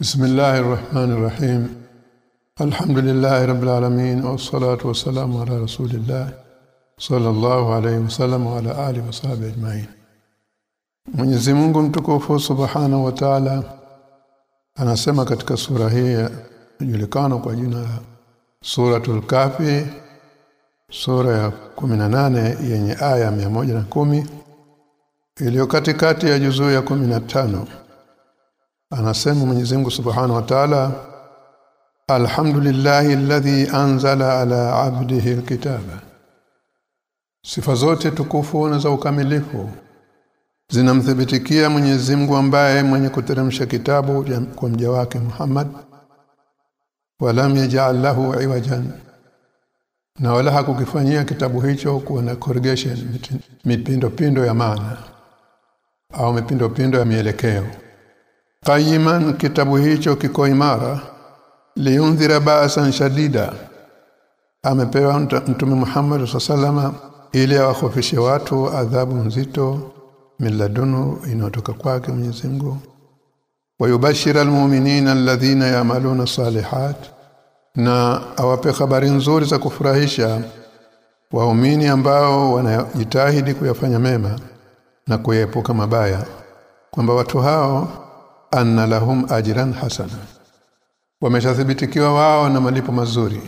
بسم الله الرحمن الرحيم الحمد لله رب العالمين والصلاة والسلام على رسول الله صلى الله عليه وسلم وعلى آله وصحبه أجمعين Mwenyezi Mungu mtukufu Subhanahu wa Ta'ala anasema katika sura hii inajulikana kwa jina la Suratul Kafi sura ya 18 yenye aya 110 iliyo katikati ya juzuu ya 15 anasema Mwenyezi Mungu Subhanahu wa Ta'ala Alhamdulillahi alladhi anzala ala 'abdihi alkitaba. Sifa zote tukufu na za ukamilifu zinamthibitikia Mwenyezi Mungu ambaye mwenye kuteremsha kitabu kwa mja wake Muhammad walam yaj'al lahu iwajan na wala hakukifanyia kitabu hicho kuwa na corrugation mipindo pindo ya maana au mipindo pindo ya mielekeo qayiman kitabu hicho kiko imara. Liundhira ba'san shadida. Amepewa mtume Muhammad sallallahu ili awahofishe watu adhabu nzito miladunu inayotoka kwake Mwenyezi Mungu. Wayubashira almu'minina alladhina ya'maluna salihat na awape habari nzuri za kufurahisha waumini ambao wanajitahidi kuyafanya mema na kuyaepuka mabaya kwamba watu hao anna lahum ajran hasana wameshathibitikiwa wao na malipo mazuri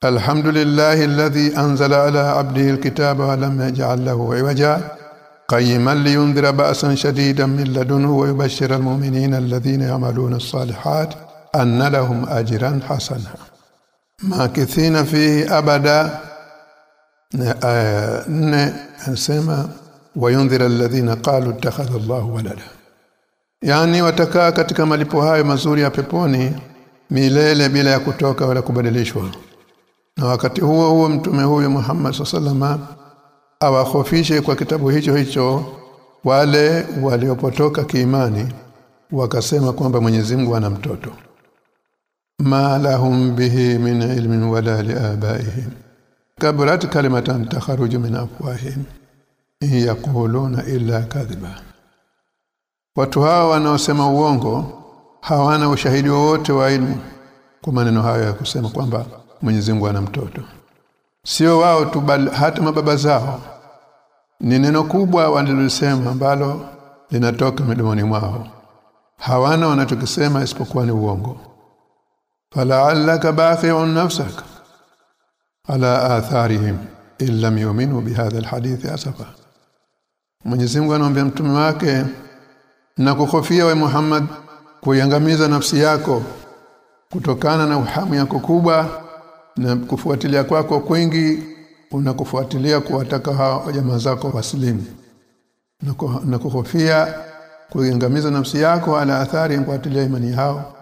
alhamdulillahi alladhi anzala ala abdihi alkitaba wa lam yaj'al lahu iwaja قيما لينذر بأسا شديدا من لدنه ويبشر المؤمنين الذين يعملون الصالحات أن لهم أجرا حسنا ماكثين فيه أبدا نسمى وينذر الذين قالوا اتخذ الله ولدا yani watakaa katika malipo hayo mazuri ya peponi milele bila ya kutoka wala kubadilishwa. Na wakati huo huo mtume huyo Muhammad sallallahu awahofishe kwa kitabu hicho hicho wale waliopotoka kiimani wakasema kwamba Mwenyezi Mungu ana mtoto. Ma lahum bihi min ilmin wala liabaihim kabrat kalimatan takharuju min afwahihim. Yaquluna illa kadhiba watu hawa wanaosema uongo hawana ushahidi wowote wa ilmu. Kwa maneno hayo ya kusema kwamba Mwenyezi Mungu ana mtoto. Sio wao tu bali hata mababa zao. Ni neno kubwa walilosema ambalo linatoka midomoni mwao. Hawana wanachokisema isipokuwa ni uongo. Fala'allaka baqi'un nafsak ala atharihim illam yu'minu bihadha alhadith asafa Mwenyezi Mungu anamwambia mtume wake na kukhofia we Muhammad kuiangamiza nafsi yako kutokana na uhamu yako kubwa na kufuatilia kwako kwingi unakufuatilia kuwataka hao jamaa zako waslimu na kuhofia kuiangamiza nafsi yako ala athari kufuatilia imani hao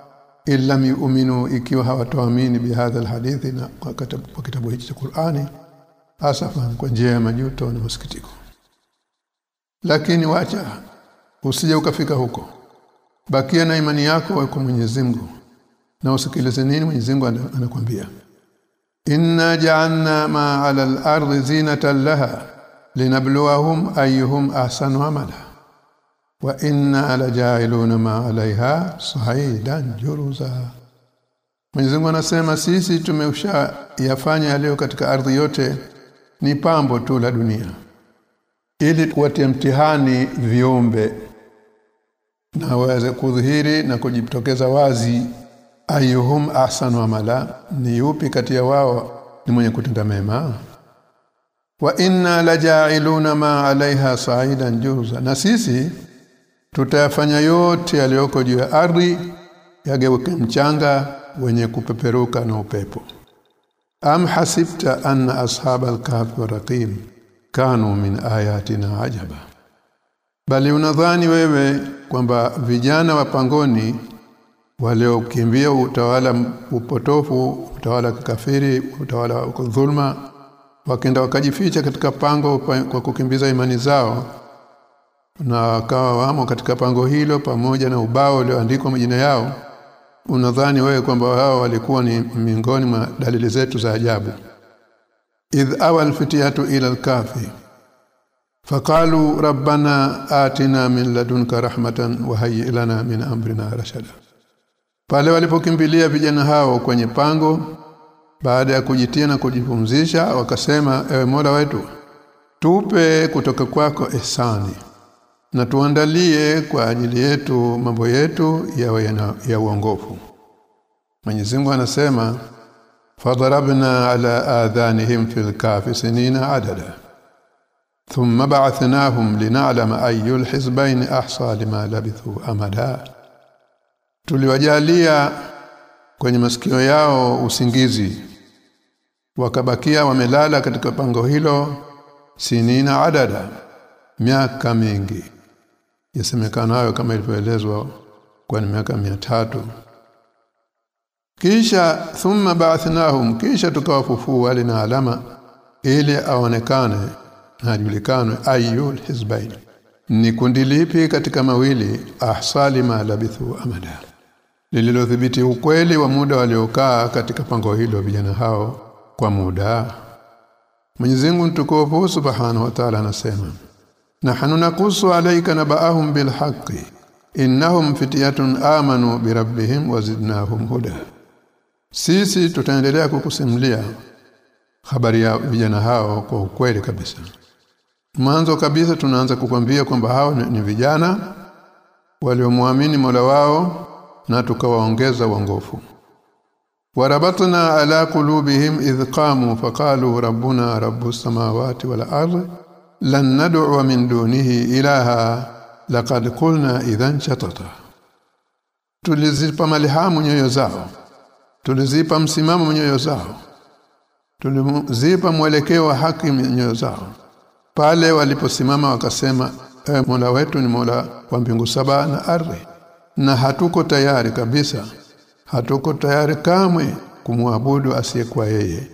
illa yu'minu ikiwa hawatoamini bihadha alhadithi na kwa kitabu, kwa kitabu hichi cha Qur'ani asafan kwa njia ya majuto na masikitiko. Lakini wacha usije ukafika huko. Bakia na imani yako kwa Mwenyezi Mungu. Na usikilize nini Mwenyezi Mungu anakuambia. Inna ja'alna ma 'ala al-ardi zinatan laha linabluwahum ayyuhum ahsanu amala. Wa inna laja'iluna ma 'alayha sahidan juruza. Mwenyezi Mungu anasema sisi tumeusha yafanya leo katika ardhi yote ni pambo tu la dunia. Ili kuwatia mtihani viumbe na waweze kudhihiri na kujitokeza wazi ayuhum ahsanu amala ni yupi kati ya wao ni mwenye kutenda mema? Wa inna laja'iluna ma 'alayha sa'idan juza na sisi tutayafanya yote yaliyoko juu ya ardhi yageuke mchanga wenye kupeperuka na upepo. Am hasibta anna ashabal kahfi wa raqim kanu min ayatina ajaba bali unadhani wewe kwamba vijana wa pangoni waliokimbia utawala upotofu utawala kikafiri utawala wa dhulma wakenda wakajificha katika pango kwa kukimbiza imani zao na wakawa wamo katika pango hilo pamoja na ubao ulioandikwa majina yao unadhani wewe kwamba wao walikuwa ni miongoni mwa dalili zetu za ajabu? Idh awal fitiyatu ila al-kafi faqalu rabbana atina min ladunka rahmatan wa hayyi lana min amrina rashada. Pale walipokimbilia vijana hao kwenye pango baada ya kujitia na kujipumzisha wakasema ewe Mola wetu tupe kutoka kwako ihsani na tuandalie kwa ajili yetu mambo yetu yawe ya, ya uongofu. Mwenyezi Mungu anasema fadharabna ala adhanihim fil kafisina adada thumma بعثناهم لنعلم اي الحزبين احصى لما لبثوا امدا tuliwajalia kwenye masikio yao usingizi. Wakabakia wamelala katika pango hilo sinina adada miaka mingi. Yasemekana hayo kama ilivyoelezwa kwa miaka tatu. Kisha thumma ba'athnahum kisha tukawafufua lina alama ili aonekane na ajulikane ayul hizbain ni kundi lipi katika mawili ahsali ma labithu amada? Lililodhibiti ukweli wa muda waliokaa katika pango hilo vijana hao kwa muda? Mwenyezi Mungu mtukufu Subhanahu wa Ta'ala anasema nahnu naqusu alayka naba'ahum bilhaqqi innahum fityatun amanu birabbihim wazidnahum huda. Sisi tutaendelea kukusimulia habari ya vijana hao kwa ukweli kabisa mwanzo kabisa tunaanza kukwambia kwamba hawa ni, vijana waliomwamini Mola wao na tukawaongeza uongofu. Warabatna ala kulubihim idh qamu faqalu rabbuna rabbus samawati wal ardi lan nad'u min dunihi ilaha laqad qulna idhan shatata. Tulizipa malihamu nyoyo zao tulizipa msimamo nyoyo zao tulizipa mwelekeo wa haki nyoyo zao pale waliposimama wakasema e, Mola wetu ni Mola wa mbingu saba na ardhi na hatuko tayari kabisa hatuko tayari kamwe kumwabudu asiyekuwa yeye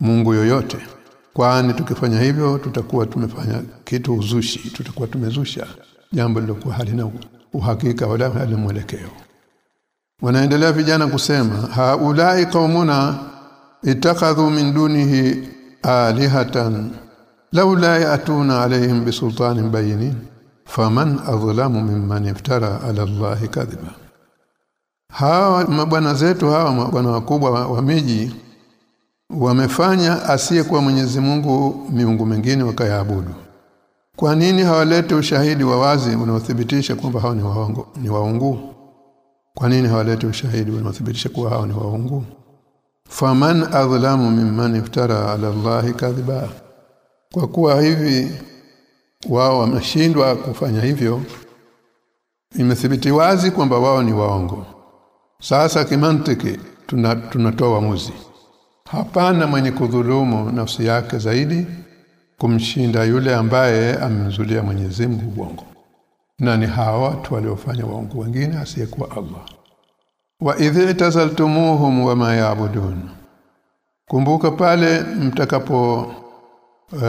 Mungu yoyote. Kwani tukifanya hivyo tutakuwa tumefanya kitu uzushi tutakuwa tumezusha jambo lilokuwa halina uhakika wala halina mwelekeo. Wanaendelea vijana kusema haulai qaumuna itakadhu min dunihi alihatan laula yatuna alaihim bisultanin bayinin faman adhlamu mimman iftara ala allahi kadhiba hawa mabwana zetu hawa mabwana wakubwa wa, miji wamefanya asiyekuwa Mwenyezi Mungu miungu mingine wakayaabudu. Kwa nini hawalete ushahidi wa wazi unaothibitisha kwamba hao ni waongo ni waungu kwa nini hawalete ushahidi unaothibitisha kuwa hao ni waungu faman adhlamu mimman iftara ala allahi kadhiba kwa kuwa hivi wao wameshindwa kufanya hivyo imethibiti wazi kwamba wao ni waongo. Sasa kimantiki tunatoa tuna uamuzi. Hapana mwenye kudhulumu nafsi yake zaidi kumshinda yule ambaye amemzulia Mwenyezi Mungu uongo. Na ni hawa watu waliofanya waongo wengine asiyekuwa Allah. Wa idhi tazaltumuhum wama yaabudun kumbuka pale mtakapo e,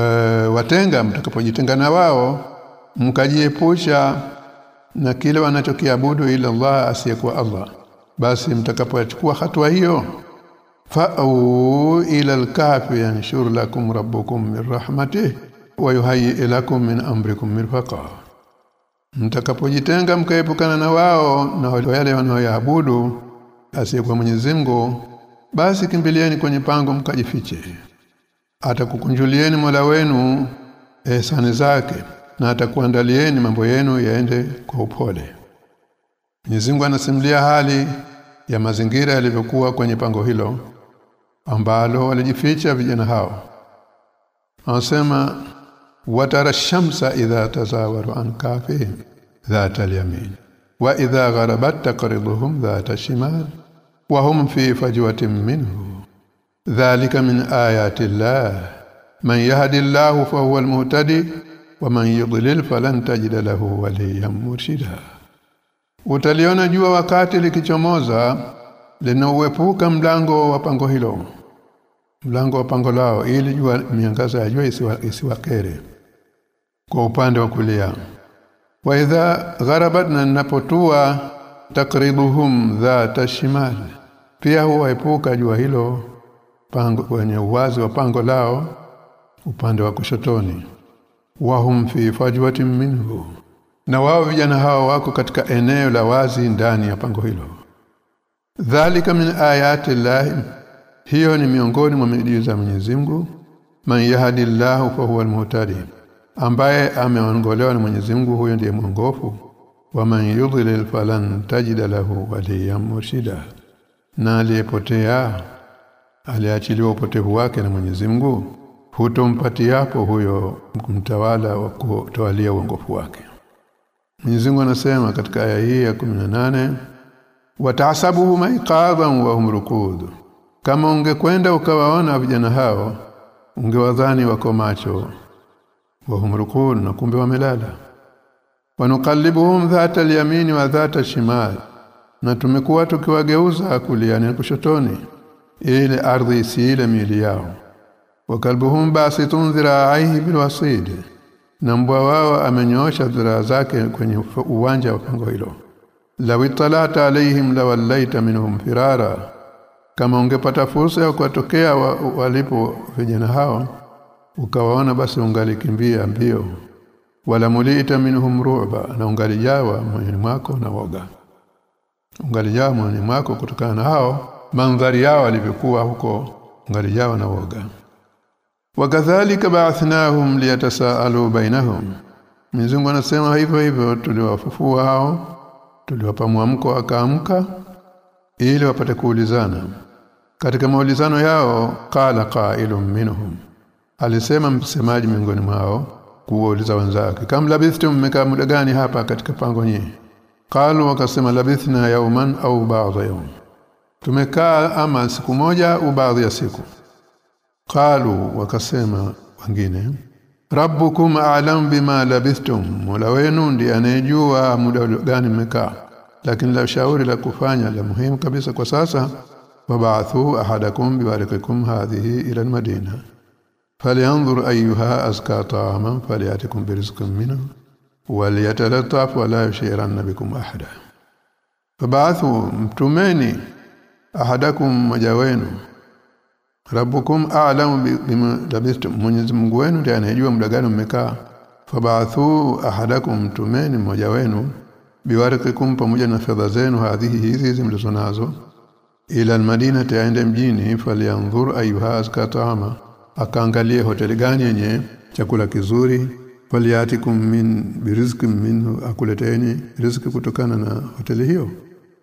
watenga mtakapojitenga na wao mkajiepusha na kile wanachokiabudu ila Allah asiyekuwa Allah. Basi mtakapochukua hatua hiyo fa'u ila al-kahfi yanshur lakum rabbukum min rahmatihi wa yuhayyi lakum min amrikum mirfaqa. Mtakapojitenga mkaepukana na wao na wale wanaoyaabudu asiyekuwa Mwenyezi Mungu basi kimbilieni kwenye pango mkajifiche atakukunjulieni Mola wenu ehsani zake na atakuandalieni mambo yenu yaende kwa upole Mwenyezi Mungu anasimulia hali ya mazingira yalivyokuwa kwenye pango hilo ambalo walijificha vijana hao anasema watara shamsa idha tazawaru an kafihim ذات اليمين واذا غربت تقرضهم ذات الشمال وهم في فجوه منه dhalika min ayati llah man yahdi llahu fahuwa almuhtadi wa man yudlil falan tajida lahu waliyan murshida. Utaliona jua wakati likichomoza linauepuka mlango wa pango hilo. Mlango wa pango lao ili jua miangaza ya jua isiwakere. Isiwa, kwa upande wa kulia wa idha gharabat na napotua takriduhum dhata shimal. Pia huwaepuka jua hilo pango kwenye uwazi wa pango lao upande wa kushotoni. Wahum fi fajwatin minhu. Na wao vijana hao wako katika eneo la wazi ndani ya pango hilo. Dhalika min ayati llahi. Hiyo ni miongoni mwa miujiza ya Mwenyezi Mungu. Man yahdillahu fa huwa almuhtadi. Ambaye ameongolewa na Mwenyezi Mungu huyo ndiye mwongofu. Wa man yudlil falan tajida lahu waliyan murshida. Na aliyepotea aliachiliwa upotevu wake na Mwenyezi Mungu? Hutompatiapo huyo mtawala wa kutawalia uongofu wake. Mwenyezi Mungu anasema katika aya hii ya 18 watasabuhu maiqaban wa hum rukud. Kama ungekwenda ukawaona vijana hao ungewadhani wako macho. Wa hum na kumbe wamelala. Wanukallibuhum dhata al wa dhata shimal. Na tumekuwa tukiwageuza kulia na kushotoni ile ardhi isiile miili yao wakalbuhum basitun dhira'aihi bilwasid na mbwa wao amenyoosha dhiraa zake kwenye uwanja wa pango hilo law witalata alaihim lawallaita minhum firara kama ungepata fursa ya kuwatokea wa, walipo vijana hao ukawaona basi ungalikimbia mbio. Wala mulita minhum ru'ba na ungalijawa moyoni mwako na woga. Ungalijawa moyoni mwako kutokana na hao mandhari yao alivyokuwa huko ngari yao na woga. Wakadhalika ba'athnahum liyatasaalu bainahum. Mizungu anasema hivyo hivyo tuliwafufua hao tuliwapa mwamko akaamka ili wapate kuulizana. Katika maulizano yao qala qailun minhum. Alisema msemaji miongoni mwao kuuliza wenzake kam labithtum mmekaa muda gani hapa katika pango nyi qalu wakasema labithna yawman au ba'dha yawm tumekaa ama siku moja au baadhi ya siku. Qalu wakasema wengine rabbukum a'lam bima labithtum mola wenu ndiye anejua muda gani mmekaa. Lakini la shauri la kufanya la muhimu kabisa kwa sasa wabaathu ahadakum biwariqikum hadhihi ila almadina. Falyanzur ayyuha azka ta'aman falyatikum birizqin minhu waliyatalattaf wala yushiranna bikum ahada. Fabaathu mtumeni ahadakum mmoja wenu. Rabbukum a'lamu bima labistum. Mwenyezi Mungu wenu ndiye anayejua muda gani mmekaa. Fabaathu ahadakum tumeni mmoja wenu. Biwarikikum pamoja na fedha zenu hadhihi hizi hizi mlizonazo ila almadina taende mjini falyanzur ayuha azkatama akaangalie hoteli gani yenye chakula kizuri. Falyatikum min birizqin minhu akuleteni riziki kutokana na hoteli hiyo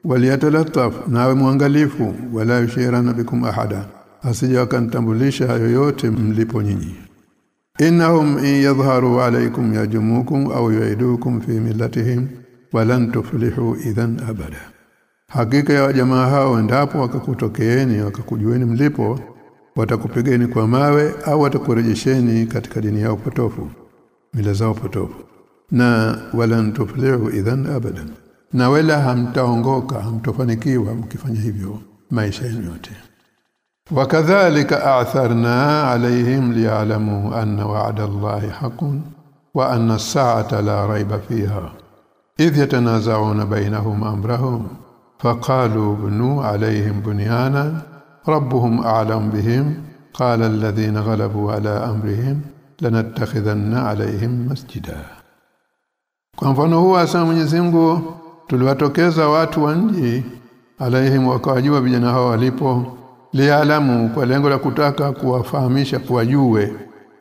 waliyatalattaf nawe mwangalifu wala yushirana bikum ahada. Asije wakantambulisha yoyote yote mlipo nyinyi. Innahum in yadhharu alaykum yajumukum au yuidukum fi millatihim walan tuflihu idhan abada. Hakika ya jamaa hao endapo wakakutokeeni wakakujueni mlipo watakupigeni kwa mawe au watakurejesheni katika dini yao potofu mila zao potofu. Na walan tuflihu idhan abadan na wala hamtaongoka hamtofanikiwa mkifanya hivyo maisha yenu yote. Wakadhalika a'tharna alaihim liya'lamu anna wa'da Allahi haqqun wa anna as-sa'ata la rayba fiha. Idh yatanaza'una bainahum amrahum faqalu bnu alaihim bunyana rabbuhum a'lam bihim qala alladhina ghalabu ala amrihim lanattakhidhanna alaihim masjida. Kwa mfano huu asa Mwenyezi Mungu tuliwatokeza watu wa nji alaihim wakawajua vijana hao walipo lialamu kwa lengo la kutaka kuwafahamisha kuwajue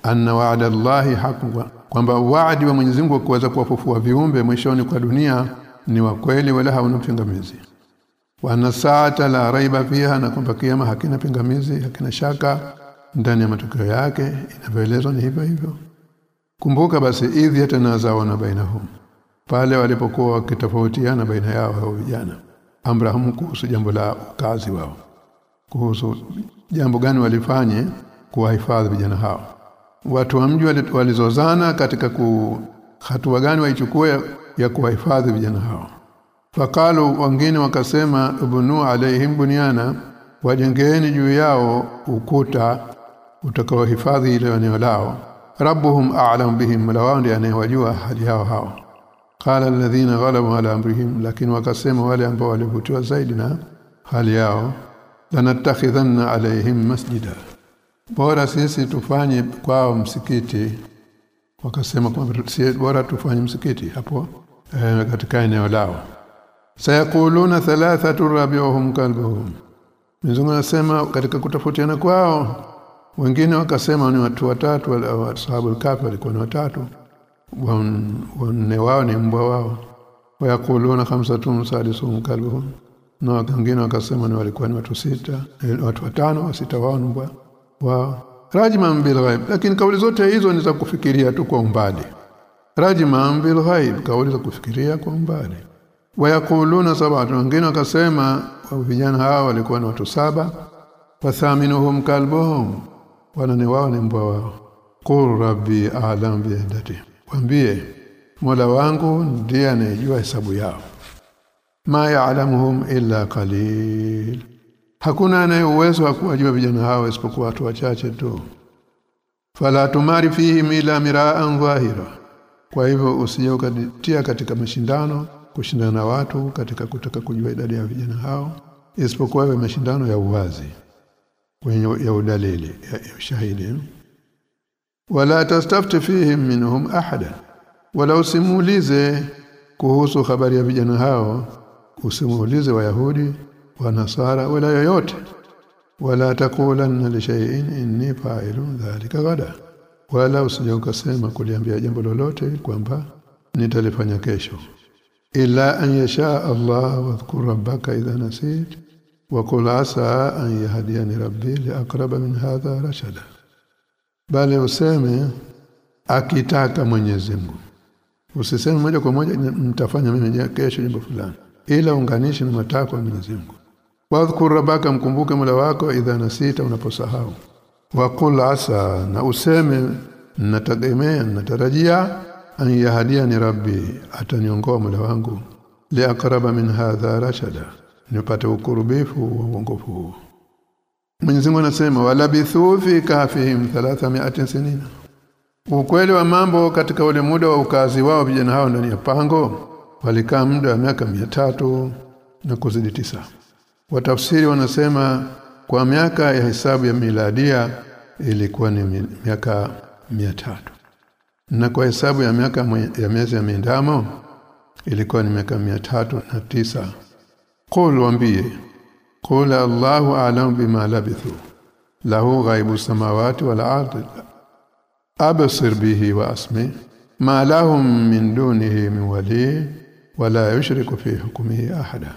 anna wa'da Allahi haqqun kwamba waadi wa Mwenyezi Mungu kuweza kuwafufua viumbe mwishoni kwa dunia ni wa kweli wala hauna pingamizi. Wa saata la raiba fiha na kwamba kiyama hakina pingamizi hakina shaka ndani ya matokeo yake inavyoelezwa ni hivyo hivyo. Kumbuka basi idhi yatanazawana bainahum pale walipokuwa wakitofautiana baina yao hao vijana Abraham kuhusu jambo la kazi wao. Kuhusu jambo gani walifanye kuwahifadhi vijana hao. Watu wa mji walizozana katika ku hatua gani waichukue ya kuwahifadhi vijana hao. Fakalu wengine wakasema ibnu alaihim bunyana wajengeeni juu yao ukuta utakaohifadhi ile eneo lao. Rabbuhum a'lam bihim lawandi ndiye anayewajua hali yao hao qala alladhina ghalabu ala amrihim lakini wakasema wale ambao walivutiwa zaidi na hali yao lanatakhidhanna alaihim masjida. Bora sisi tufanye kwao msikiti. Wakasema kwamba bora tufanye msikiti hapo e, katika eneo lao. Sayakuluna thalathatu rabiuhum kalbuhum mizungu anasema katika kutafutiana kwao wengine wakasema ni watu watatu wa sahabu al-kafi walikuwa ni watatu wanne wao ni mbwa wao. Wayakuluna khamsatun sadisuhum kalbuhum. Na wengine wakasema ni walikuwa ni watu sita watu watano wa sita wao mbwa wao. Rajma bil ghaib. Lakini kauli zote hizo ni za kufikiria tu kwa umbali. Rajma bil ghaib kauli za kufikiria kwa umbali. Wayakuluna sab'atu wengine wakasema vijana hao walikuwa ni watu saba. Fathaminuhum kalbuhum. Wanane wao ni mbwa wao. Qul rabbi a'lam bi kwambie Mola wangu ndiye anayejua hesabu yao. Ma ya'lamuhum illa qalil. Hakuna anaye uwezo wa kuwajua vijana hao isipokuwa watu wachache tu. Fala tumari fihi ila mira'an dhahira kwa hivyo usije ukatia katika mashindano kushindana na watu katika kutaka kujua idadi ya vijana hao isipokuwa mashindano ya uwazi kwenye ya udalili ya, ya ushahidi wala tastafti fihim minhum ahada. Wala usimuulize kuhusu habari ya vijana hao usimuulize wayahudi wanasara wala yoyote. Wala takulanna li shay'in inni fa'ilun dhalika gada wala usije kuliambia jambo lolote kwamba nitalifanya kesho. Ila an yasha Allah wa dhkur rabbaka idha nasit wa qul asa an yahdiyani rabbi li aqraba min hadha rashada bali useme akitaka Mwenyezi Mungu. Usiseme moja kwa moja mtafanya mimi kesho jambo fulani. Ila unganishi na matakwa ya Mwenyezi Mungu. Wadhkur rabbaka mkumbuke mula wako idha nasita unaposahau. Wa qul asa na useme nategemea natarajia an yahdiani rabbi ataniongoa mula wangu. Li aqraba min hadha rashada. Nipate ukurubifu wa uongofu huo Mwenyezi Mungu anasema walabithu fi kahfihim 300 sinina Ukweli wa mambo katika ule muda wa ukazi wao vijana hao ndani ya pango walikaa muda wa miaka tatu na kuzidi tisa. Watafsiri wanasema kwa miaka ya hesabu ya miladia ilikuwa ni miaka tatu na kwa hesabu ya miaka ya miezi ya mindamo ilikuwa ni miaka tatu na tisa. Qul Qul Allahu a'lamu bima labithu. Lahu ghaibu samawati wal ardi. Absir bihi wa asmi. Ma lahum min dunihi min wali wala yushriku fi hukmihi ahada.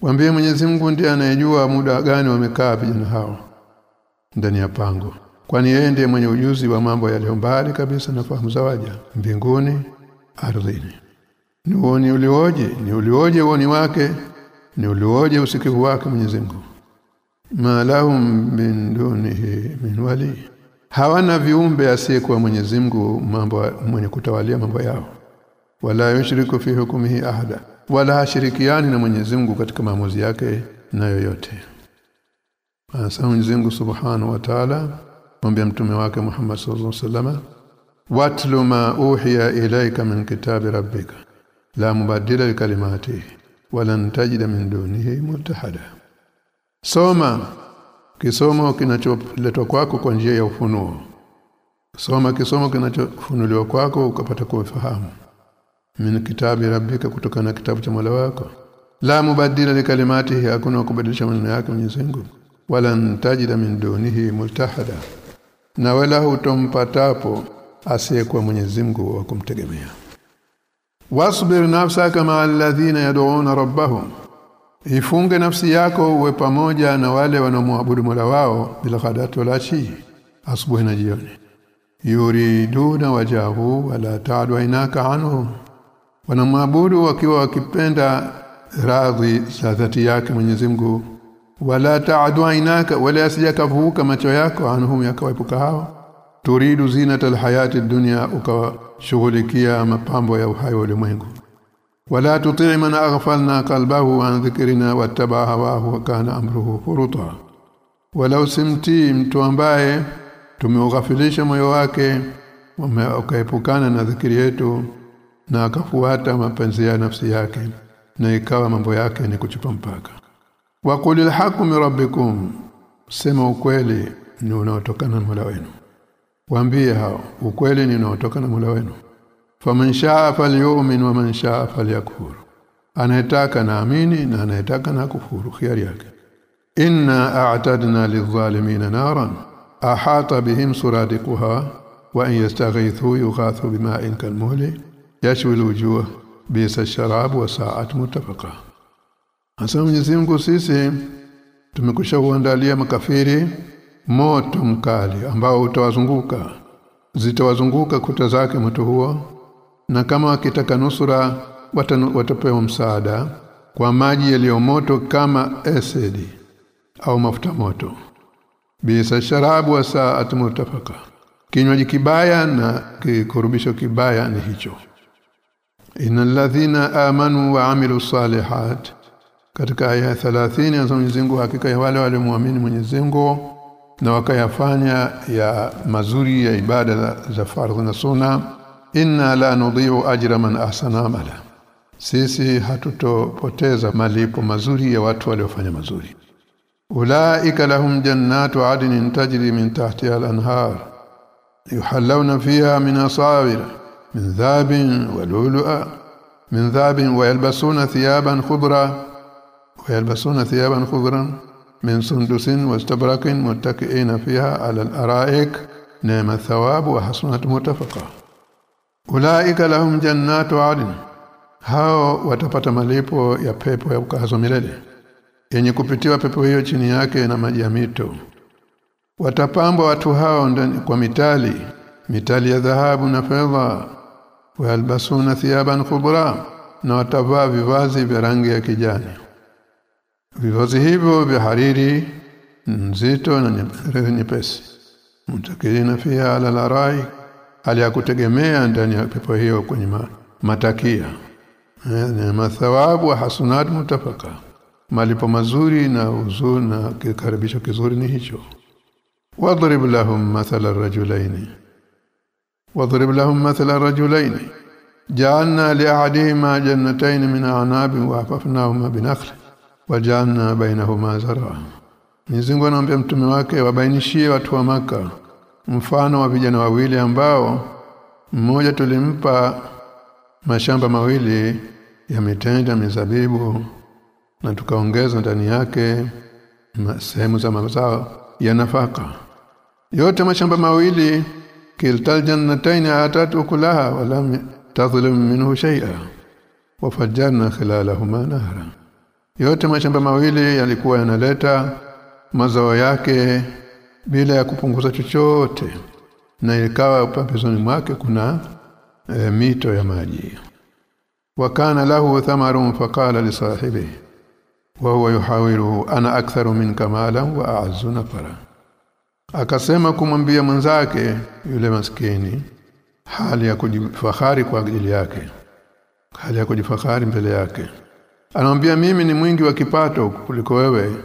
Waambie Mwenyezi Mungu ndiye anayejua muda gani wamekaa vijana hao ndani ya pango. Kwani yeye ndiye mwenye ujuzi wa mambo yaliyo mbali kabisa na fahamu za waja. Mbinguni ardhini. Ni uoni ulioje? Ni ulioje uoni wake ni ulioje usikivu wake Mwenyezi Mungu. Ma lahum min dunihi min wali. Hawana viumbe asiyekuwa Mwenyezi Mungu mambo mwenye kutawalia mambo yao. Wala yushriku fi hukmihi ahada. Wala hashirikiani na Mwenyezi Mungu katika maamuzi yake na yoyote. Asa Mwenyezi Mungu Subhanahu wa Ta'ala mwambie mtume wake Muhammad sallallahu alaihi wasallam watlu ma uhiya ilayka min kitabi rabbika. La mubaddila likalimatihi wala tajida min dunihi multahada soma kisomo kinacholetwa kwako kwa njia ya ufunuo. Soma kisomo kinachofunuliwa kwako ukapata kufahamu. Min kitabi rabbika kutokana na kitabu cha Mola wako. La mubaddila likalimatihi hakuna kubadilisha maneno yake Mwenyezi Mungu. Wala ntajida min dunihi multahada na wala hutompatapo asiyekuwa Mwenyezi Mungu wa kumtegemea wasbir nafsaka ma alladhina yad'una rabbahum. Ifunge nafsi yako uwe pamoja na wale wanaomwabudu Mola wao bila ghadati wala chi asubuhi na jioni. Yuriduna wajahu wala ta'du inaka anhu wanamwabudu wakiwa wakipenda radhi za dhati yake Mwenyezi Mungu. Wala ta'du inaka wala asijakavuka macho yako anhum yakawepuka hao turidu zinata alhayati dunya ukashughulikia mapambo ya uhai wa ulimwengu. Wala tuti' man aghfalna qalbahu an dhikrina wattaba hawahu wa kana amruhu furuta. Wala usimtii mtu ambaye tumeughafilisha moyo wake ukaepukana na dhikri yetu na akafuata mapenzi ya nafsi yake na ikawa mambo yake ni kuchupa mpaka. Wa qulil haqqu rabbikum sema ukweli ni unaotokana na Mola wenu waambie hao ukweli ni unaotoka na Mola wenu. Faman shaa falyu'min wa man shaa falyakfur. Anayetaka na amini na anayetaka na kufuru khiari yake. Inna a'tadna lidh-dhalimin naran. Ahata bihim suradiquha wa in yastaghithu yughathu bima'in kalmuhli. Yashwi al-wujuh bisa sharab wa sa'at mutafaqa Hasa Mwenyezi sisi tumekusha uandalia makafiri moto mkali ambao utawazunguka. Zitawazunguka kuta zake moto huo na kama wakitaka nusura watapewa msaada kwa maji yaliyo moto kama esedi au mafuta moto. Bisa sharabu wa saat mutafaka kinywaji kibaya na kikurubisho kibaya ni hicho. Innal ladhina amanu wa amilu salihat. Katika aya 30 ya Mwenyezi Mungu hakika ya wale waliomuamini Mwenyezi Mungu na wakayafanya ya mazuri ya ibada za, fardhu na sunna inna la nudhi'u ajra man ahsana amala. Sisi hatutopoteza malipo mazuri ya watu waliofanya mazuri. Ulaika lahum jannatu adnin tajri min tahtiha al-anhar yuhallawna fiha min asawir min dhabin wa lu'lu'a min dhabin wa yalbasuna thiyaban khudra wa yalbasuna thiyaban khudran min sundusin wastabrakin muttaki'ina fiha 'ala al-ara'ik الثواب thawabu wa hasunat mutafaqa ulaika lahum jannatu adn hao watapata malipo ya pepo ya ukazo milele yenye kupitiwa pepo hiyo chini yake na maji ya mito watapambwa watu hao ndani kwa mitali mitali ya dhahabu na fedha walbasuna thiyaban khubra na watavaa vivazi vya rangi ya kijani vivazi hivyo vya hariri nzito na nyepesi. Mutakirina fiha ala larai hali ya kutegemea ndani ya pepo hiyo kwenye matakia. Ni mathawabu wa hasunat mutafaka. Malipo mazuri na uzuri na kikaribisho kizuri ni hicho. Wadrib lahum mathala ar-rajulaini. Wadrib lahum mathala ar-rajulaini. Ja'alna li ahadihima jannatayn min a'nabin wa hafafnahuma binakhl wa ja'alna bainahuma zar'a. Mwenyezi anamwambia mtume wake wabainishie watu wa maka mfano wa vijana wawili ambao mmoja tulimpa mashamba mawili ya mitenda mizabibu na tukaongeza ndani yake sehemu za mazao ya nafaka. Yote mashamba mawili kiltal jannatayn atatu kulaha wala tadhlim minhu shay'a wafajjarna khilalahuma nahra yote mashamba mawili yalikuwa yanaleta mazao yake bila ya kupunguza chochote na ikawa pembezoni mwake kuna e, mito ya maji. Wakana lahu thamarun faqala li sahibi wa huwa yuhawiruhu ana aktharu minka malan wa a'azzu nafara. Akasema kumwambia mwenzake yule maskini hali ya kujifahari kwa ajili yake hali ya kujifahari mbele yake anamwambia mimi ni mwingi wa kipato kuliko wewe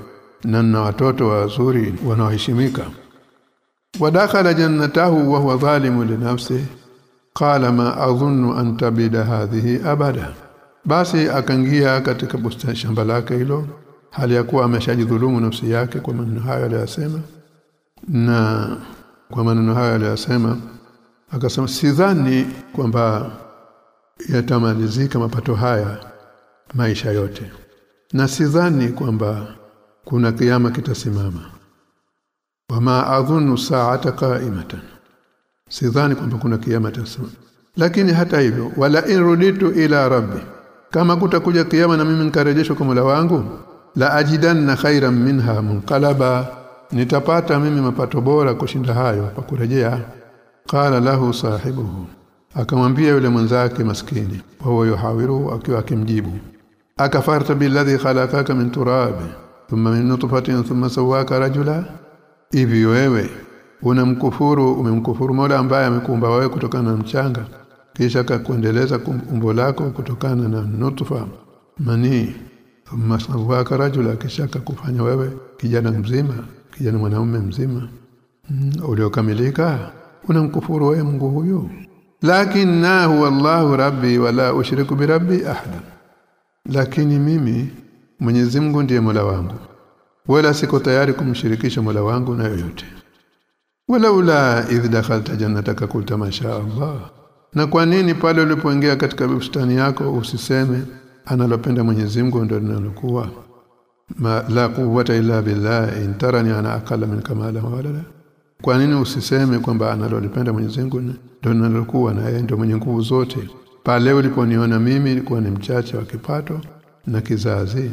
na nina watoto wazuri wanaoheshimika. Wadakhala jannatahu wa huwa zalimu li nafsi qala ma adhunnu an tabida hadhihi abada. Basi akaingia katika bustani shamba lake hilo hali ya kuwa ameshajidhulumu nafsi yake kwa maneno hayo aliyosema. Na kwa maneno hayo aliyosema akasema sidhani kwamba yatamalizika mapato haya maisha yote. Na sidhani kwamba kuna kiyama kitasimama. Wama adhunu sa'ata qa'imatan. Sidhani kwamba kuna kiyama kitasimama. Lakini hata hivyo wala iruditu ruditu ila rabbi. Kama kutakuja kiyama na mimi nikarejeshwa kwa Mola wangu la ajidanna khairan minha munqalaba. Nitapata mimi mapato bora kushinda hayo kwa kurejea. Qala lahu sahibuhu. Akamwambia yule mwenzake maskini huwa yuhawiru akiwa akimjibu akafarta billadhi khalaqaka min turab thumma min nutfatin thumma sawaka rajula. Hivi wewe unamkufuru umemkufuru Mola ambaye amekuumba wewe kutokana na mchanga. Kisha akakuendeleza umbo lako kutokana na nutfa mani thumma sawaka rajula. Kisha akakufanya wewe kijana mzima kijana mwanaume mzima. Mm, uliokamilika unamkufuru wewe Mungu huyo lakinnahu huwa Allahu rabbi wala ushiriku bi rabbi ahada lakini mimi Mwenyezi Mungu ndiye Mola wangu. Wala siko tayari kumshirikisha Mola wangu na yoyote. Walaula idh dakhalta jannataka kulta masha Allah. Na kwa nini pale ulipoingia katika bustani yako usiseme analopenda Mwenyezi Mungu ndio linalokuwa? Ma la quwwata illa billah in tarani ana aqalla min kamala walala kwa nini usiseme kwamba analolipenda Mwenyezi Mungu ndio linalokuwa na yeye ndio mwenye nguvu zote pale uliponiona mimi nilikuwa ni mchache wa kipato na kizazi.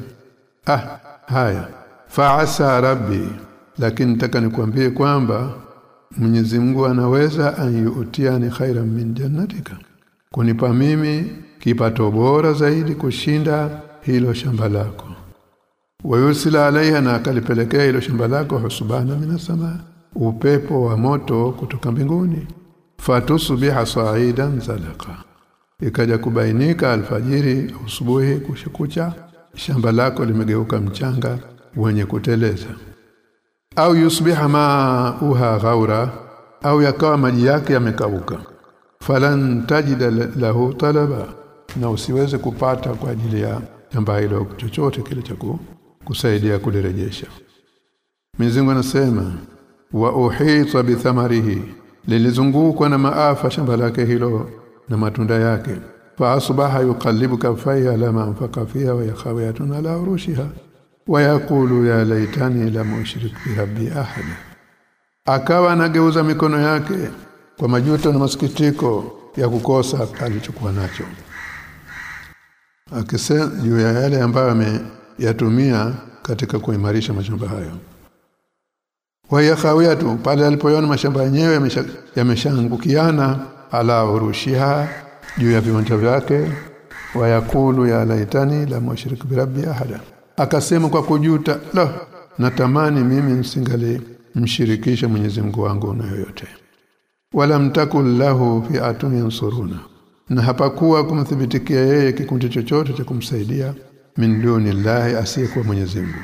Ah haya. Fa'asa rabbi. Lakini nataka nikwambie kwamba Mwenyezi Mungu anaweza ayutiani khairan min jannatika. Kunipa mimi kipato bora zaidi kushinda hilo shamba lako. Wayusila alaiha na akalipelekea hilo shamba lako husubana minasama upepo wa moto kutoka mbinguni. Fatusubiha sa'idan zalaka ikaja kubainika alfajiri usubuhi kushikucha shamba lako limegeuka mchanga wenye kuteleza. Au yusbiha ma uha ghaura au yakawa maji yake yamekauka. Falan tajida lahu talaba na usiweze kupata kwa ajili ya shamba hilo chochote kile cha kusaidia kulirejesha. Mizingo anasema wa uhita bithamarihi lilizungukwa na maafa shamba lake hilo na matunda yake. Fa asbaha yuqallibu kafaya ala ma anfaqa fiha wa yakhawiyatun ala urushiha. Wa yaqulu ya laitani lam ushrik bi rabbi ahada akawa anageuza mikono yake kwa majuto na masikitiko ya kukosa alichokuwa nacho. Akisema juu ya yale ambayo ameyatumia katika kuimarisha mashamba hayo. Wa yakhawiyatun pale alipoona mashamba yenyewe yameshaangukiana ala urushiha juu ya viwanja vyake wayakulu ya laitani la mushrik bi rabbi ahada. Akasema kwa kujuta la natamani mimi msingali mshirikisha Mwenyezi Mungu wangu na yoyote. Wala mtakul lahu fi atun yansuruna. Na hapakuwa kumthibitikia yeye kikundi chochote cha kumsaidia min dunillahi asiyekuwa Mwenyezi Mungu.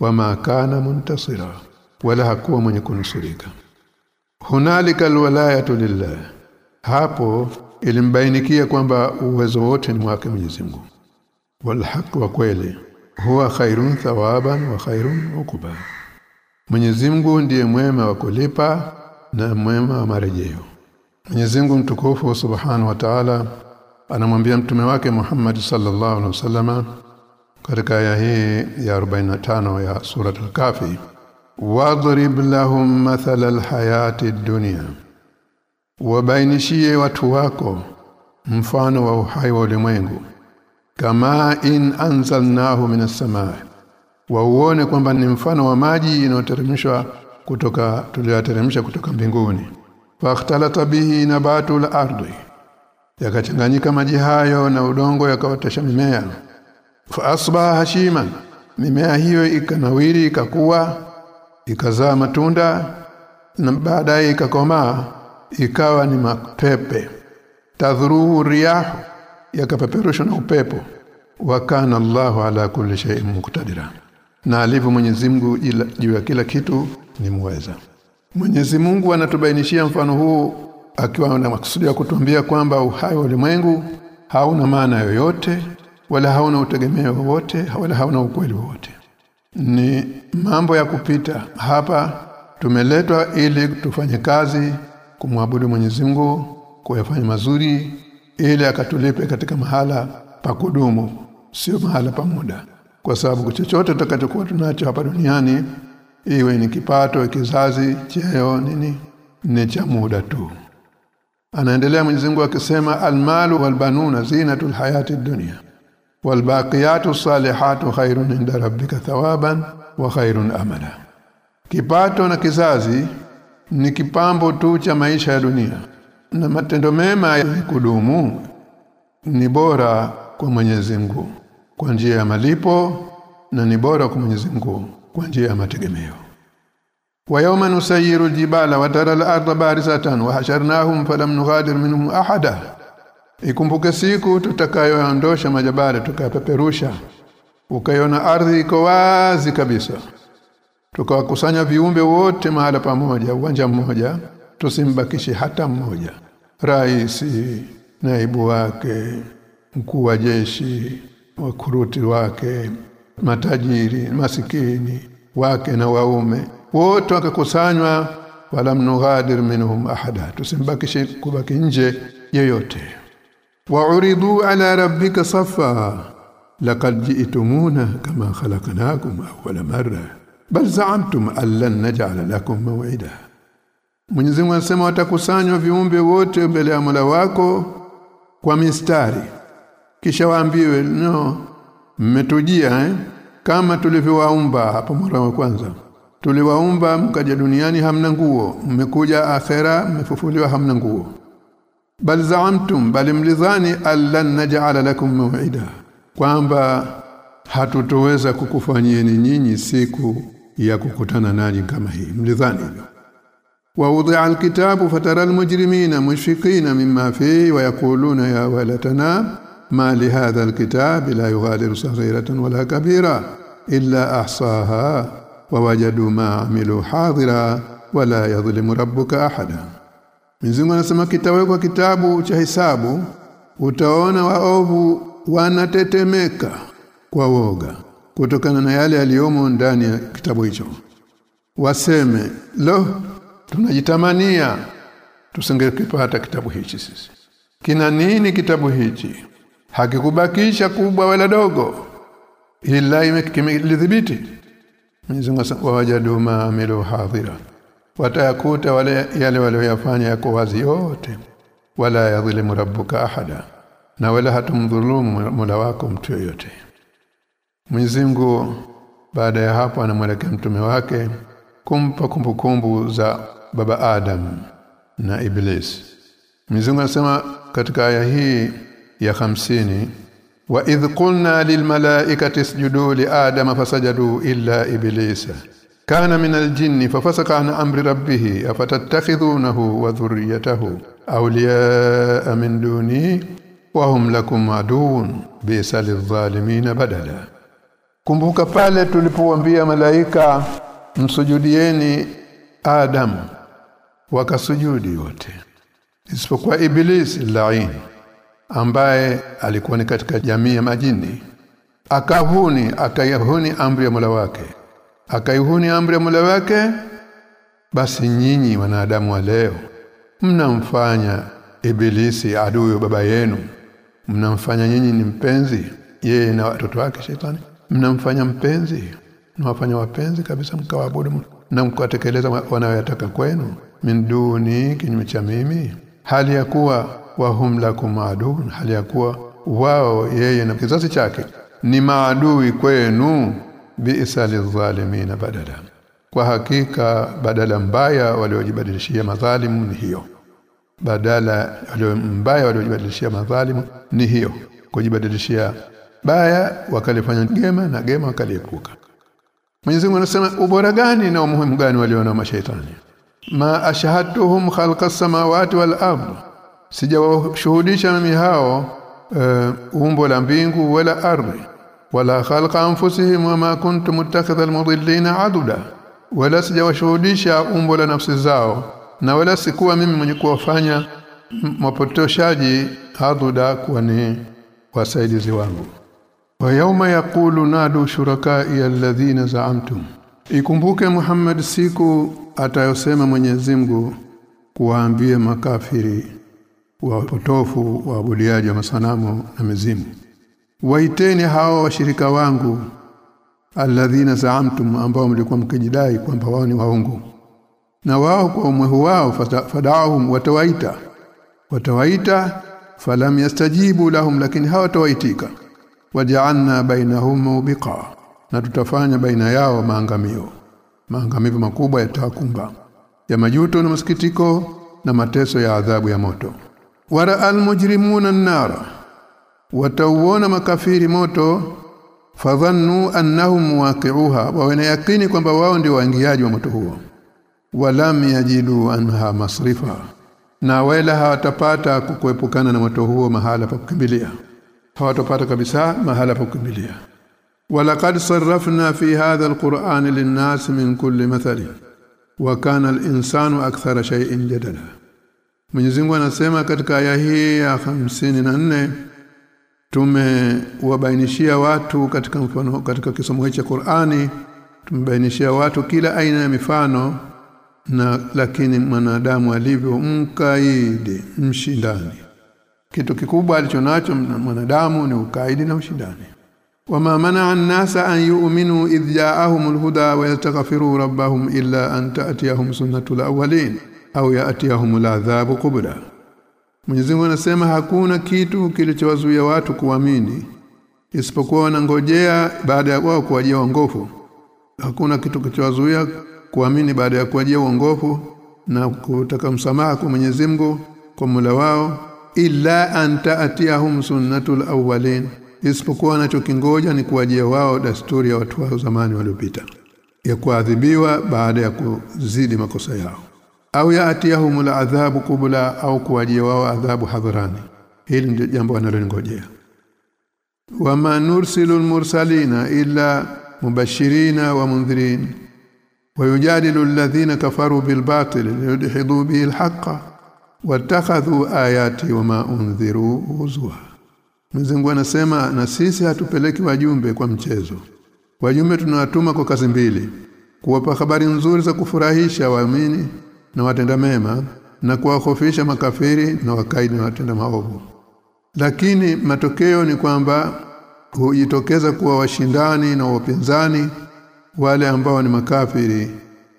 Wama kana muntasira. Wala hakuwa mwenye kunusurika hunalika alwalayatu lillah hapo ilimbainikia kwamba uwezo wote ni wake Mwenyezi Mungu. Walhaq wa kweli huwa khairun thawaban wa khairun ukuba Mwenyezi Mungu ndiye mwema wa kulipa na mwema wa marejeo. Mwenyezi Mungu mtukufu subhanahu wa ta'ala anamwambia mtume wake Muhammad sallallahu alaihi wasallama katika aya hii ya 45 ya sura al-Kafi wadrib lahum mathala al-hayati dunya wabainishie watu wako mfano wa uhai wa ulimwengu. Kama in anzalnahu minas samaa wauone kwamba ni mfano wa maji inayoteremshwa kutoka tuliyoteremsha kutoka mbinguni. Fakhtalata bihi nabatul ardi yakachanganyika maji hayo na udongo yakawatesha mimea. Fa asbaha hashiman mimea hiyo ikanawiri ikakuwa ikazaa matunda na baadaye ikakomaa ikawa ni mapepe. Tadhruhu riyah yakapeperushwa na upepo. Wa kana Allahu ala kulli shay'in muqtadira. Na alivyo Mwenyezi Mungu juu ya kila kitu ni muweza. Mwenyezi Mungu anatubainishia mfano huu akiwa na makusudi ya kutuambia kwamba uhai wa ulimwengu hauna maana yoyote wala hauna utegemeo wowote wala hauna ukweli wowote. Ni mambo ya kupita. Hapa tumeletwa ili tufanye kazi kumwabudu Mwenyezi Mungu kuyafanya mazuri ili akatulipe katika mahala pa kudumu sio mahala pa muda. Kwa sababu chochote tutakachokuwa tunacho hapa duniani iwe ni kipato kizazi cheo nini ni cha muda tu. Anaendelea Mwenyezi Mungu akisema almalu walbanuna zinatul hayati dunya walbaqiyatu salihatu khairun inda rabbika thawaban wa khairun amala. Kipato na kizazi ni kipambo tu cha maisha ya dunia. Na matendo mema ya kudumu ni bora kwa Mwenyezi Mungu kwa njia ya malipo na ni bora kwa Mwenyezi Mungu kwa njia ya mategemeo. Wa yawma nusayiru aljibala wa tara al-ardha barisatan wa hasharnahum falam nughadir minhum ahada. Ikumbuke siku tutakayoondosha majabali tukayapeperusha ukaiona ardhi iko wazi kabisa tukawakusanya viumbe wote mahala pamoja uwanja mmoja tusimbakishe hata mmoja. Raisi naibu wake mkuu wa jeshi wakuruti wake matajiri masikini wake na waume wote wakakusanywa wala mnughadir minhum ahada. Tusimbakishe kubaki nje yoyote wa uridu ala rabbika safa laqad ji'tumuna kama khalaqnakum awwala marra bal za'amtum an lan naj'ala lakum maw'ida Mwenyezi Mungu anasema watakusanywa viumbe wote mbele ya Mola wako kwa mistari. Kisha waambiwe no mmetujia eh? kama tulivyowaumba hapo mara wa kwanza. Tuliwaumba mkaja duniani hamna nguo. Mmekuja akhera mmefufuliwa hamna nguo. Bal zaamtum bal mlidhani allan naj'ala lakum maw'ida kwamba hatutoweza kukufanyieni nyinyi siku ya kukutana nani kama hii. Mlidhani hivyo. Wa alkitabu fatara almujrimina mushfiqina mimma fihi wa yaquluna ya walatana ma li hadha alkitab la yughadiru saghiratan wala kabira illa ahsaha wa wajadu ma amilu hadira wala yadhlimu rabbuka ahada. Mwenyezi anasema kitawekwa kitabu cha hisabu utaona waovu wanatetemeka kwa woga kutokana na yale yaliyomo ndani ya kitabu hicho. Waseme lo tunajitamania tusingekipata kitabu hichi sisi. Kina nini kitabu hichi? Hakikubakisha kubwa wala dogo. Ila imekimidhibiti Mwenyezi Mungu wajadu ma amilu hadhira. Watayakuta wale yale walioyafanya yako wazi yote. Wala yadhlimu rabbuka ahada. Na wala hatumdhulumu mula wako mtu yoyote Mwenyezi Mungu baada ya hapo anamwelekea mtume wake kumpa kumbukumbu za baba Adam na Iblis. Mwenyezi Mungu anasema katika aya hii ya hamsini wa idh qulna lilmalaikati isjudu li adama fasajadu illa iblisa. Kana min aljinni fafasaka an amri rabbih afatattakhidhunahu wa dhurriyyatahu awliyaa min duni wa hum lakum aduun bisa lidh-dhalimin badala kumbuka pale tulipowaambia malaika msujudieni Adam. Wakasujudi wote isipokuwa ibilisi lain ambaye alikuwa ni katika jamii ya majini. Akahuni akayahuni amri ya Mola wake. Akaihuni amri ya Mola wake basi nyinyi wanadamu wa leo mnamfanya ibilisi adui baba yenu. Mnamfanya nyinyi ni mpenzi yeye na watoto wake shetani mnamfanya mpenzi? Nawafanya wapenzi kabisa mkawaabudu na mkatekeleza wanayoyataka kwenu. Min duni kinyume cha mimi. Hali ya kuwa wahum lakum adun hali ya kuwa wao yeye na kizazi chake ni maadui kwenu. Bi'sa lidh-dhalimin badala. Kwa hakika badala mbaya waliojibadilishia madhalimu ni hiyo. Badala mbaya waliojibadilishia madhalimu ni hiyo. Kujibadilishia baya wakalifanya gema na gema wakaliepuka. Mwenyezi Mungu anasema ubora gani na umuhimu gani waliona mashaitani? Ma ashhadtuhum khalqa samawati wal ard. Sijawashuhudisha mimi hao uh, umbo la mbingu wala ardhi. Wala khalqa anfusihim wama kuntum muttakhidha almudillina aduda. Wala sijawashuhudisha umbo la nafsi zao na wala sikuwa mimi mwenye kuwafanya mapotoshaji aduda kuwa ni wasaidizi wangu wa yawma yaqulu nadu shurakai alladhina za'amtum. Ikumbuke Muhammad siku atayosema Mwenyezi Mungu kuwaambia makafiri wapotofu waabudiaji wa masanamu na mizimu. Waiteni hao washirika wangu alladhina zaamtum ambao mlikuwa mkijidai kwamba wao ni waungu na wao kwa umwehu wao fadaahum watawaita. Watawaita falam yastajibu lahum lakini hawatawaitika waja'alna bainahum mubiqa na tutafanya baina yao maangamio. Maangamivu makubwa yatakumba ya majuto na masikitiko na mateso ya adhabu ya moto. Wara almujrimuna an-nara watauona makafiri moto fadhannu annahum waqi'uha wa wana yakini kwamba wao ndio waingiaji wa moto huo. Walam yajidu anha masrifa na wala hawatapata kukuepukana na moto huo mahala pa kukimbilia hawatopata kabisa mahala pa kukimbilia. Walaqad sarrafna fi hadha alquran linnas min kulli mathali wa kana alinsanu akthara shay'in jadala. Mwenyezi Mungu anasema katika aya hii ya 54 tumewabainishia watu katika mfano katika kisomo cha Qur'ani tumebainishia watu kila aina ya mifano na lakini mwanadamu alivyo mkaidi mshindani kitu kikubwa alichonacho mwanadamu ni ukaidi na ushindani. Wama manaa an-nasa an yu'minu idh ja'ahumul huda wa yastaghfiru rabbahum illa an ta'tiyahum sunnatul awwalin au ya'tiyahumul adhabu qubla. Mwenyezi Mungu anasema hakuna kitu kilichowazuia watu kuamini isipokuwa wanangojea baada ya wao kuwajia uongofu. Hakuna kitu kilichowazuia kuamini baada ya kuwajia uongofu na kutaka msamaha kwa Mwenyezi Mungu kwa mula wao illa an ta'tiyahum sunnatul awwalin isipokuwa anachokingoja ni kuwajia wao dasturi ya watu wa zamani waliopita ya kuadhibiwa baada ya kuzidi makosa yao au yaatiyahumul adhabu kubla au kuwajia wao adhabu hadharani hili ndio jambo wanalongojea wama nursilul mursalina illa mubashirina wa mundhirin ويجادل الذين كفروا بالباطل ليدحضوا به الحق watakhadhu ayati wama undhiru huzwa Mwenyezi anasema na sisi hatupeleki wajumbe kwa mchezo. Wajumbe tunawatuma kwa kazi mbili kuwapa habari nzuri za kufurahisha waamini na watenda mema na kuwahofisha makafiri na wakaidi na watenda maovu. Lakini matokeo ni kwamba hujitokeza kuwa washindani na wapinzani wale ambao ni makafiri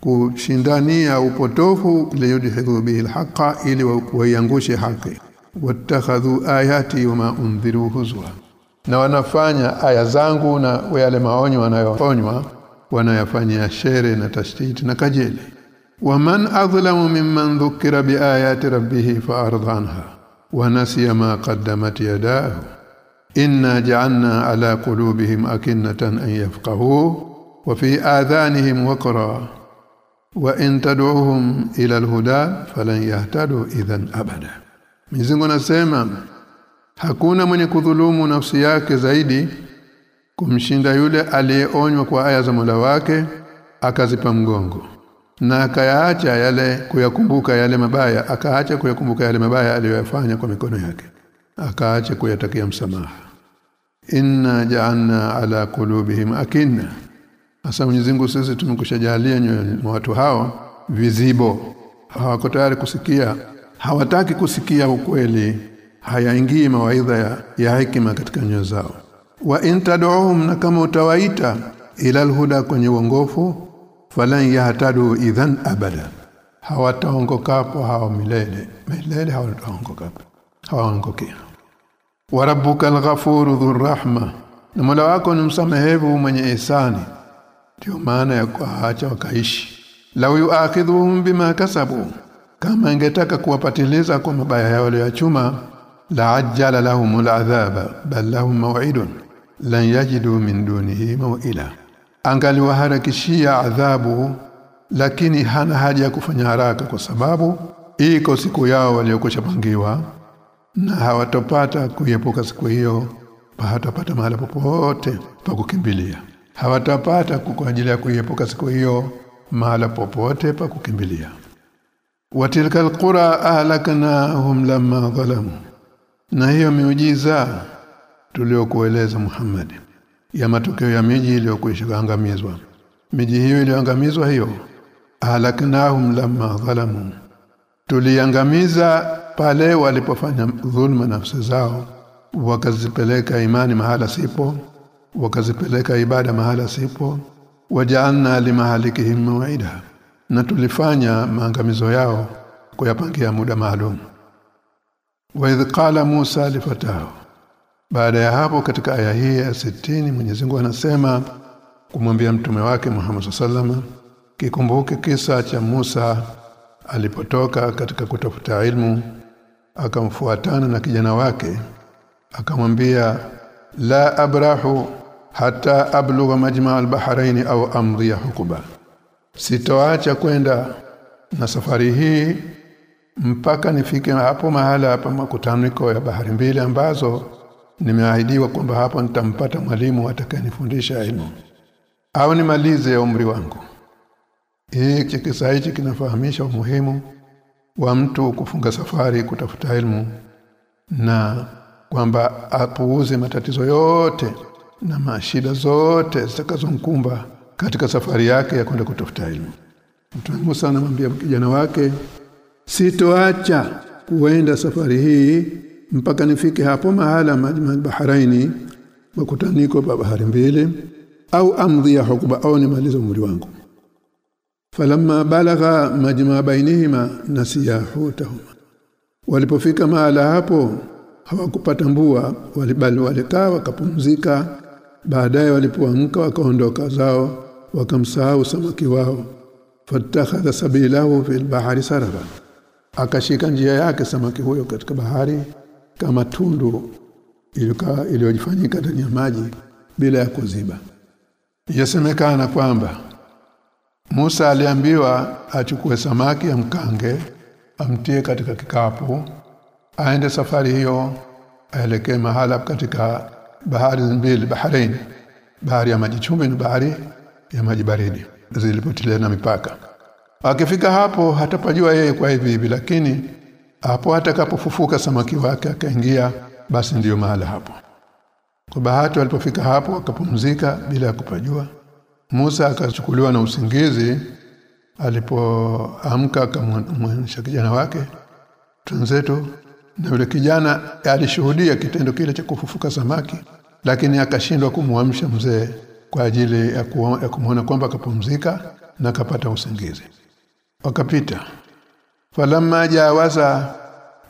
kushindania upotofu liyudhidhu bihi alhaqa ili waiangushe haki. Watakhadhu ayati wama undhiru huzwa. Na wanafanya aya zangu na yale maonyo wanayoonywa wanayafanyia shere na tashtiti na kajeli. Waman adlamu mimman dhukira biayati rabbih fa'arada anha wa nasiya ma qaddamat yadahu inna ja'alna ala qulubihim akinnatan an yafqahu wa fi adhanihim waqra wa in tad'uhum ila alhuda falan yahtadu idhan abada. Mizingo nasema hakuna mwenye kudhulumu nafsi yake zaidi kumshinda yule aliyeonywa kwa aya za Mola wake akazipa mgongo na akayaacha yale kuyakumbuka yale mabaya akaacha kuyakumbuka yale mabaya aliyoyafanya kwa mikono yake akaacha kuyatakia msamaha. Inna ja'alna ala qulubihim akinna Asa Mwenyezi Mungu sisi tumekushajalia nyoyo watu hao vizibo. Hawako tayari kusikia. Hawataki kusikia ukweli. Hayaingii mawaidha ya, ya hekima katika nyoyo zao. Wa intad'uhum na kama utawaita ila alhuda kwenye uongofu falan yahtadu idhan abada. Hawataongokapo hao milele. Milele hawataongokapo. Hawaongokea wa rabbukal ghafuru dhur rahma. Na Mola wako ni msamehevu mwenye ihsani ndio maana ya kuacha wakaishi. Lau yu'akhidhuhum bima kasabu kama angetaka kuwapatiliza kwa mabaya yao waliyachuma la ajjala lahum al'adhaba bal lahum maw'idun lan yajidu min dunihi maw'ila. Angaliwaharakishia adhabu lakini hana haja ya kufanya haraka kwa sababu iko siku yao waliokoshapangiwa na hawatopata kuepuka siku hiyo hatapata mahala popote pa kukimbilia hawatapata kwa ajili ya kuiepuka siku hiyo mahala popote pa kukimbilia. Watilka alqura ahlaknahum lamma zalamu. Na hiyo miujiza tuliokueleza Muhammad ya matokeo ya miji iliyokwisha angamizwa miji hiyo iliyoangamizwa hiyo ahlaknahum lamma zalamu. Tuliangamiza pale walipofanya dhulma nafsi zao wakazipeleka imani mahala sipo wakazipeleka ibada mahala sipo waja'alna limahalikihim maw'ida na tulifanya maangamizo yao kuyapangia muda maalum. Wa idh qala Musa lifatahu baada ya hapo katika aya hii ya 60 Mwenyezi Mungu anasema kumwambia mtume wake Muhammad sallallahu kikumbuke kisa cha Musa alipotoka katika kutafuta ilmu akamfuatana na kijana wake akamwambia la abrahu hata ablugha majma al-bahrain au amdhiya hukuba. Sitoacha kwenda na safari hii mpaka nifike hapo mahala hapa makutaniko ya bahari mbili ambazo nimeahidiwa kwamba hapo nitampata mwalimu atakayenifundisha elimu au nimalize ya umri wangu. Hii kisa hichi kinafahamisha umuhimu wa mtu kufunga safari kutafuta elimu na kwamba apuuze matatizo yote na mashida zote zitakazomkumba katika safari yake ya kwenda kutafuta elimu. Mtume Musa anamwambia kijana wake sitoacha kuenda safari hii mpaka nifike hapo mahala baharaini makutaniko pa bahari mbili au amdhi ya hukuba au nimalize umri wangu falamma balagha majma bainihima nasiya hutahuma walipofika mahala hapo hawakupata mbua walibali walikaa wakapumzika. Baadaye walipoamka wakaondoka zao wakamsahau samaki wao. Fatakhadha sabilahu fil bahari saraba. Akashika njia yake samaki huyo katika bahari kama tundu iliyojifanyika ndani ya maji bila ya kuziba. Yasemekana kwamba Musa aliambiwa achukue samaki amkange amtie katika kikapu aende safari hiyo aelekee mahala katika bahari mbili baharain bahari ya maji chumvi na bahari ya maji baridi. Zilipotilena mipaka. Akifika hapo hatapajua yeye kwa hivi hivi lakini hapo atakapofufuka samaki wake akaingia basi ndiyo mahala hapo. Kwa bahati walipofika hapo akapumzika bila ya kupajua. Musa akachukuliwa na usingizi. Alipoamka akamwonyesha kijana wake tunzetu na yule kijana alishuhudia kitendo kile cha kufufuka samaki lakini akashindwa kumwamsha mzee kwa ajili ya, kumuona kwamba akapumzika na akapata usingizi. Wakapita. Falamma jawaza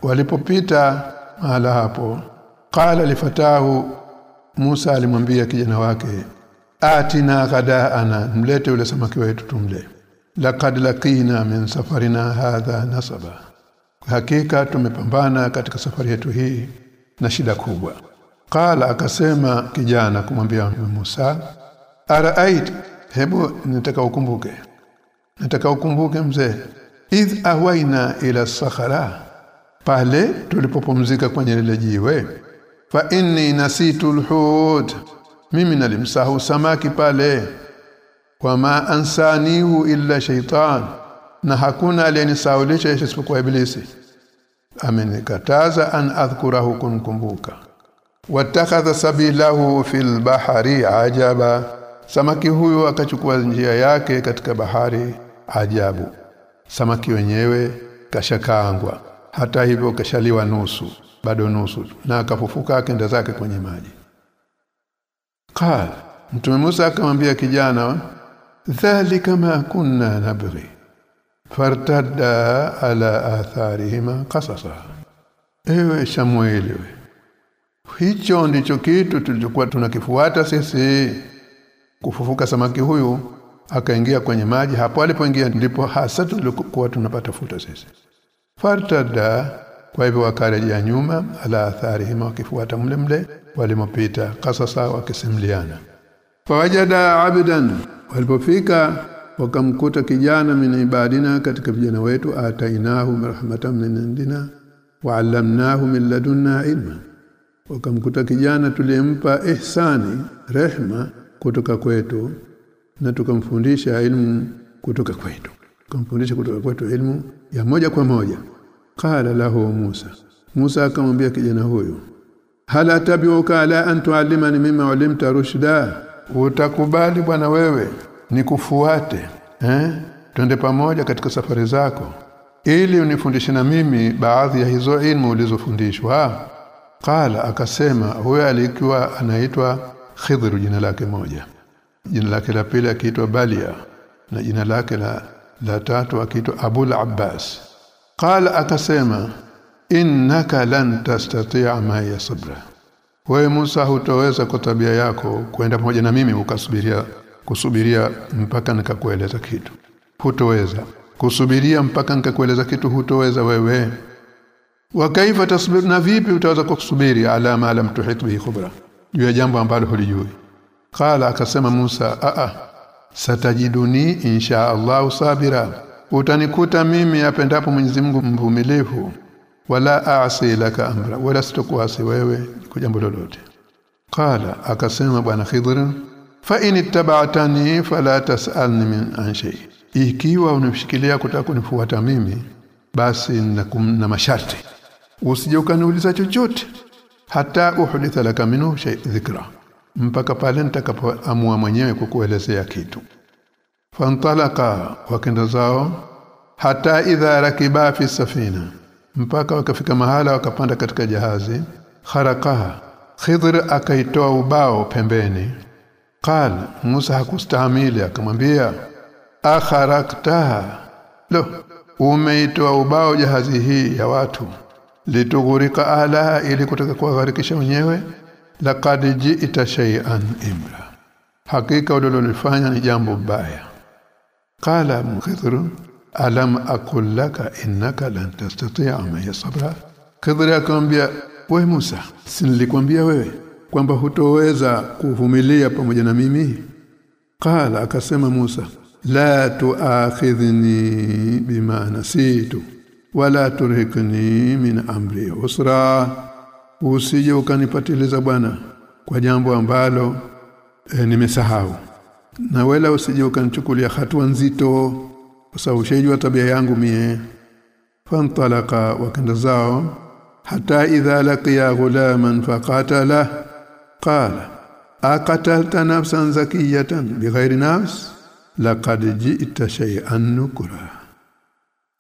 walipopita mahala hapo qala lifatahu Musa alimwambia kijana wake atina ghadaana mlete ule samaki wetu tumle. Laqad laqina min safarina hadha nasaba hakika tumepambana katika safari yetu hii na shida kubwa. Qala akasema kijana kumwambia Musa araait hebu nataka ukumbuke nataka ukumbuke mzee idh awaina ila sakhara pale tulipopumzika kwenye lile jiwe fa inni nasitu lhud mimi nalimsahu samaki pale wama ansanihu illa shaitan na hakuna aliyenisaulisha isipokuwa ibilisi amenikataza an adhkurahu kunkumbuka. Watakhadha sabilahu fil bahari ajaba. Samaki huyu akachukua njia yake katika bahari ajabu. Samaki wenyewe kashakaangwa. Hata hivyo kashaliwa nusu bado nusu na akafufuka akenda zake kwenye maji. Qala mtume Musa akamwambia kijana dhalika ma kunna nabghi fartadda ala atharihima qasasa ewe Samueli hicho ndicho kitu tulichokuwa tunakifuata sisi kufufuka samaki huyu akaingia kwenye maji hapo alipoingia ndipo hasa tulikuwa tunapata futa sisi fartada kwa hivyo wakarejea nyuma ala atharihima wakifuata mle mle walimopita kasasa wakisimliana fawajada abdan walipofika wakamkuta kijana min ibadina katika vijana wetu atainahu rahmatan min indina wa allamnahu min ladunna ilma. Wakamkuta kijana tulimpa ihsani rehma kutoka kwetu na tukamfundisha ilmu kutoka kwetu. Tukamfundisha kutoka kwetu ilmu ya moja kwa moja. Qala lahu Musa. Musa akamwambia kijana huyo hala tabiuka ala an tuallimani mimma ulimta rushda? Utakubali bwana wewe nikufuate eh? Twende pamoja katika safari zako. Ili unifundishe na mimi baadhi ya hizo ilmu ulizofundishwa. Qala akasema huyo alikuwa anaitwa Khidr jina lake moja. Jina lake la pili akiitwa Balia na jina lake la la tatu akiitwa Abul Abbas. Qala akasema innaka lan tastati'a ma yasbra wewe Musa hutoweza kwa tabia yako kwenda pamoja na mimi ukasubiria kusubiria mpaka nikakueleza kitu. Hutoweza. Kusubiria mpaka nikakueleza kitu hutoweza wewe. Wa kaifa tasbir na vipi utaweza kusubiri ala ma lam tuhit bihi khubra. Juu ya jambo ambalo hulijui. Qala akasema Musa a a satajiduni insha Allah sabira. Utanikuta mimi apendapo Mwenyezi Mungu mvumilivu. Wala aasi laka amra. Wala sitokuasi wewe kwa jambo lolote. Qala akasema bwana khidr fa in ittaba'tani fala tas'alni min an shay. Ikiwa unishikilia kutaka kunifuata mimi basi na, na masharti. Usije ukaniuliza chochote. Hata uhditha laka minhu shay dhikra. Mpaka pale nitakapoamua mwenyewe kukuelezea kitu. Fantalaka wakenda zao hata idha rakiba fi safina. Mpaka wakafika mahala wakapanda katika jahazi kharaqa Khidr akaitoa ubao pembeni qal Musa hakustahimili akamwambia akharaktaha lo umeitoa ubao jahazi hii ya watu litughurika ala ili kutaka kuwagharikisha wenyewe laqad ji'ta shay'an imra hakika ulilolifanya ni jambo baya qala khidr alam aqul laka innaka lan tastati'a ma sabra khidr akamwambia we Musa si nilikwambia wewe kwamba hutoweza kuvumilia pamoja na mimi? Qala akasema Musa la tuakhidhni bima nasitu wala turhikni min amri usra. Usije ukanipatiliza bwana kwa jambo ambalo e, nimesahau. Na wala usije ukanichukulia hatua nzito kwa sababu shejwa tabia yangu mie. Fantalaka wakenda zao hata idha laqiya ghulaman faqatala qala aqatalta nafsan zakiyatan bighairi nafs? Laqad ji'ta shay'an nukra.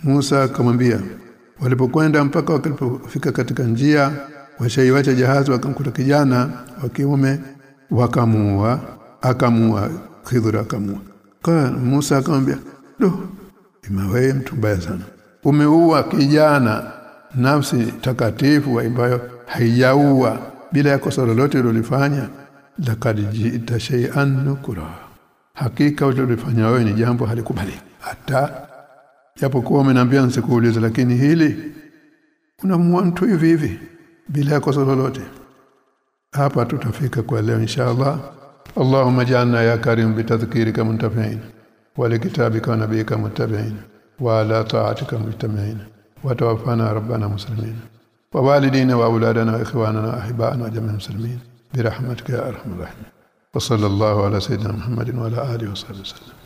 Musa akamwambia walipokwenda mpaka walipofika katika njia washaiwacha jahazi wakamkuta kijana wa kiume wakamua akamua Khidra akamua. Kana Musa akamwambia do imawe mtu mbaya sana. Umeua kijana nafsi takatifu ambayo haijaua bila ya kosa lolote ulilofanya laqad ji'ta shay'an nukra hakika ulilofanya wewe ni jambo halikubali hata japokuwa umeniambia nisikuulize lakini hili unamua mtu hivi hivi bila ya kosa lolote hapa tutafika kwa leo inshallah اللهم اجعلنا يا كريم بتذكيرك منتفعين ولكتابك ونبيك متبعين وعلى طاعتك مجتمعين وتوفنا ربنا مسلمين ووالدينا وأولادنا وإخواننا وأحبائنا وجميع المسلمين برحمتك يا أرحم الراحمين. وصلى الله على سيدنا محمد وعلى آله وصحبه وسلم.